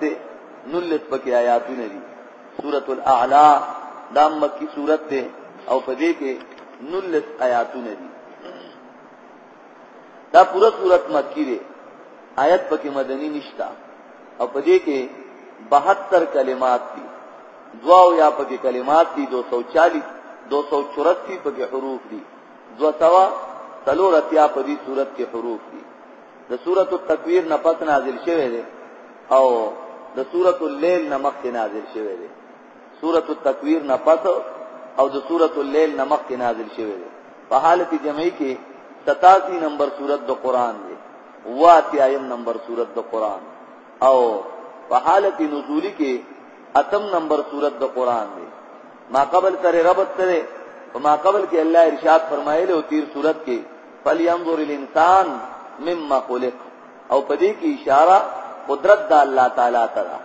ته نلس پکې آیاتونه دي سورۃ الاعلى دا مکی سورۃ ده او په دې کې نلس آیاتونه دي دا پوره سورۃ مکی ده آیت پکې مدنی نشتا او په دې کې 72 کلمات دي دواو یا پکې کلمات دي 240 284 پکې حروف دي دو سوا تلور اتیا په دې صورت کې حروف دي د سورۃ التکویر نه پس نازل شوه دی او د سورۃ الليل نه مخکې نازل شوه دی سورۃ التکویر نه پس او د سورۃ الليل نه مخکې نازل شوه دی په حالت جمعي کې 87 نمبر سورۃ د قران دی واتیایم نمبر سورۃ د قران او په حالت نزولی کې اتم نمبر سورۃ د قران دی ما قبل سره ربط سره ما قبل کې الله ارشاد فرمایلی او تیر سورۃ کې فلینظر الانسان مما خلق او په دې کې اشاره قدرت د الله تعالی ته ده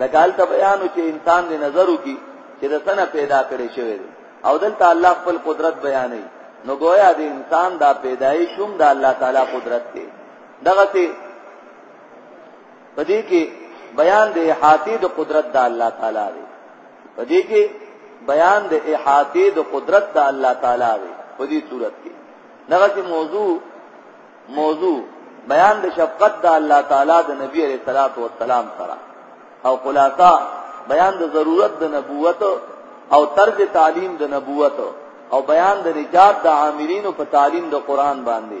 د کال ته بیانو چې انسان دې نظر وکي چې د سنه پیدا کړي شوی دی او دلته الله خپل قدرت بیانوي نو گویا د انسان دا پیدایش هم د الله تعالی قدرت دی دغه په دې کې بیان د احاطې د قدرت د الله تعالی دی په دې کې بیان د احاطې د قدرت د الله تعالی دی په دې صورت کې دغه چې موضوع موضوع بیان د شفقت د الله تعالی د نبی عليه الصلاه والسلام سره او خلاصہ بیان د ضرورت د نبوت او طرز تعلیم د نبوت او بیان د نجات د عاملینو په تعلیم د قران باندې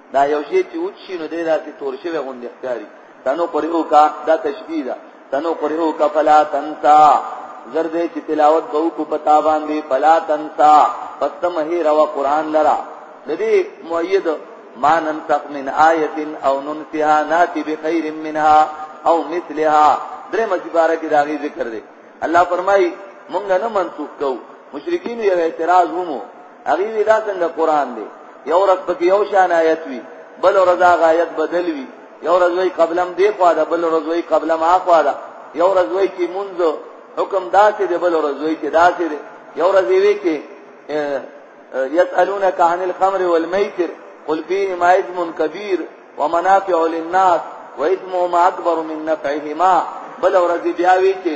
دا یو شی چې وچ شي نو دی داسې تور شوی غوندې ښکاري تنو قرئو کا دا تشبیه ده تنو قرئو کا فلا تنسا زرد چې تلاوت به کو پتا باندې فلا تنسا پستم هی روا قران لرا ندی مؤید ما ننسخ من آیت او ننسها ناتی بخیر منها او مثلها درې مجباره کې داغي ذکر دی الله فرمای مونږ نه منسوخ کو مشرکین یو اعتراض ومو هغه وی دا څنګه قران دی یو ورځ پکې یو شان آیت وی بل ورځ هغه آیت بدل وی یو ورځ وی قبلم دی خو دا بل ورځ وی قبلم اخوا دا یو ورځ وی چې مونږ حکم داسې دی بل ورځ وی چې داسې دی یو ورځ وی چې یسالونک عن الخمر والمیسر قل فيهما اسم كبير ومنافع للناس واسمهما اكبر من نفعهما بل ورځ بیا وی چې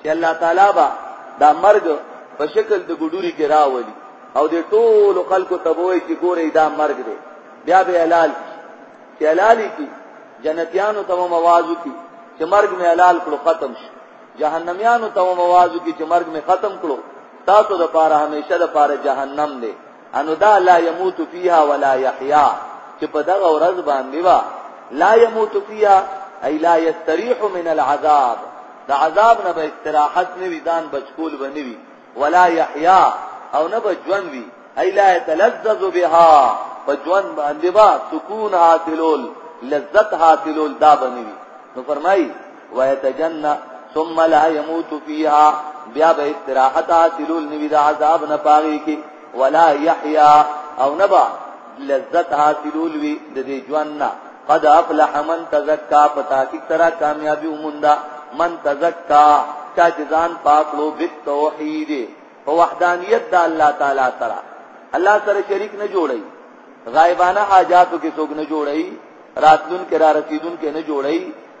چې الله تعالی به دا مرګ په شکل د ګډوري کې راولي او د ټولو خلکو ته وایي چې ګورې دا مرګ دی بیا به حلال چې حلال کی جنتیانو ته موازو کی چې مرګ می حلال کړو ختم شي جهنميانو ته موازو کی چې مرګ می ختم کړو تاسو د پاره همیشه د پاره جهنم دی انو دا لا يموت فيها ولا يحيا چې په دغه ورځ باندې وا لا يموت فيها اي لا يستريح من العذاب دا عذاب نه به استراحت نه وي ځان بچکول بنوي ولا يحيا او نه به ژوند وي اي لا يتلذذ بها په ژوند باندې با سکون حاصلول لذت حاصلول دا بنوي نو فرمایي ويتجنى ثم لا يموت فيها بیا به استراحت حاصلول نوی د عذاب نه پاغي کی ولا يحيى او نبا لذت حاصلول وی د دې ژوند نه قد افلح من تزکا پتا کی سره کامیابی ومندا من تزکا چا جزان پاک لو بیت توحید په وحدانیت د الله تعالی سره الله سره شریک نه جوړي غایبانه حاجاتو کې څوک نه جوړي راتلون کې را رسیدون کې نه جوړي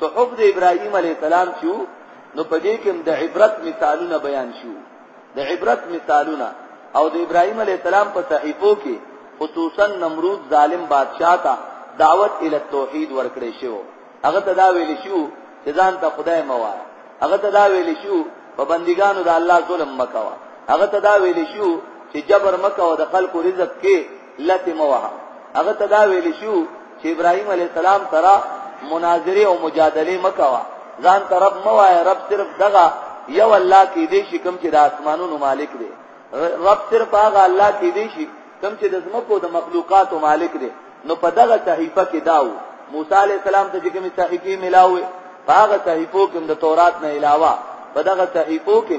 صحف د ابراهیم علیه السلام چې وو، نو په دې کې هم د عبرت مثالونه بیان شو، د عبرت مثالونه او د ابراهیم علیه السلام په صحیفو کې خصوصا نمرود ظالم بادشاہ ته دعوت ال توحید ورکړې شو هغه ته دا ویل شو چې ځان ته خدای موا هغه ته دا ویل شو په بندګانو د الله ظلم مکوا هغه ته دا ویل شو چې جبر مکوا د خلکو رزق کې لته موه هغه تدا ویل شو چې ابراهيم عليه السلام سره مناظره او مجادله مکوا ځان طرف موای رب صرف دغه یو الله کې دې شي کوم چې د اسمانونو مالک دی رب صرف هغه الله کې دې شي کوم چې د زمکو د مخلوقاتو مالک دی نو په دغه صحیفه کې داو موسی عليه السلام ته چې کومه صحیفه ملاوي هغه صحیفو کې د تورات نه علاوه په دغه صحیفو کې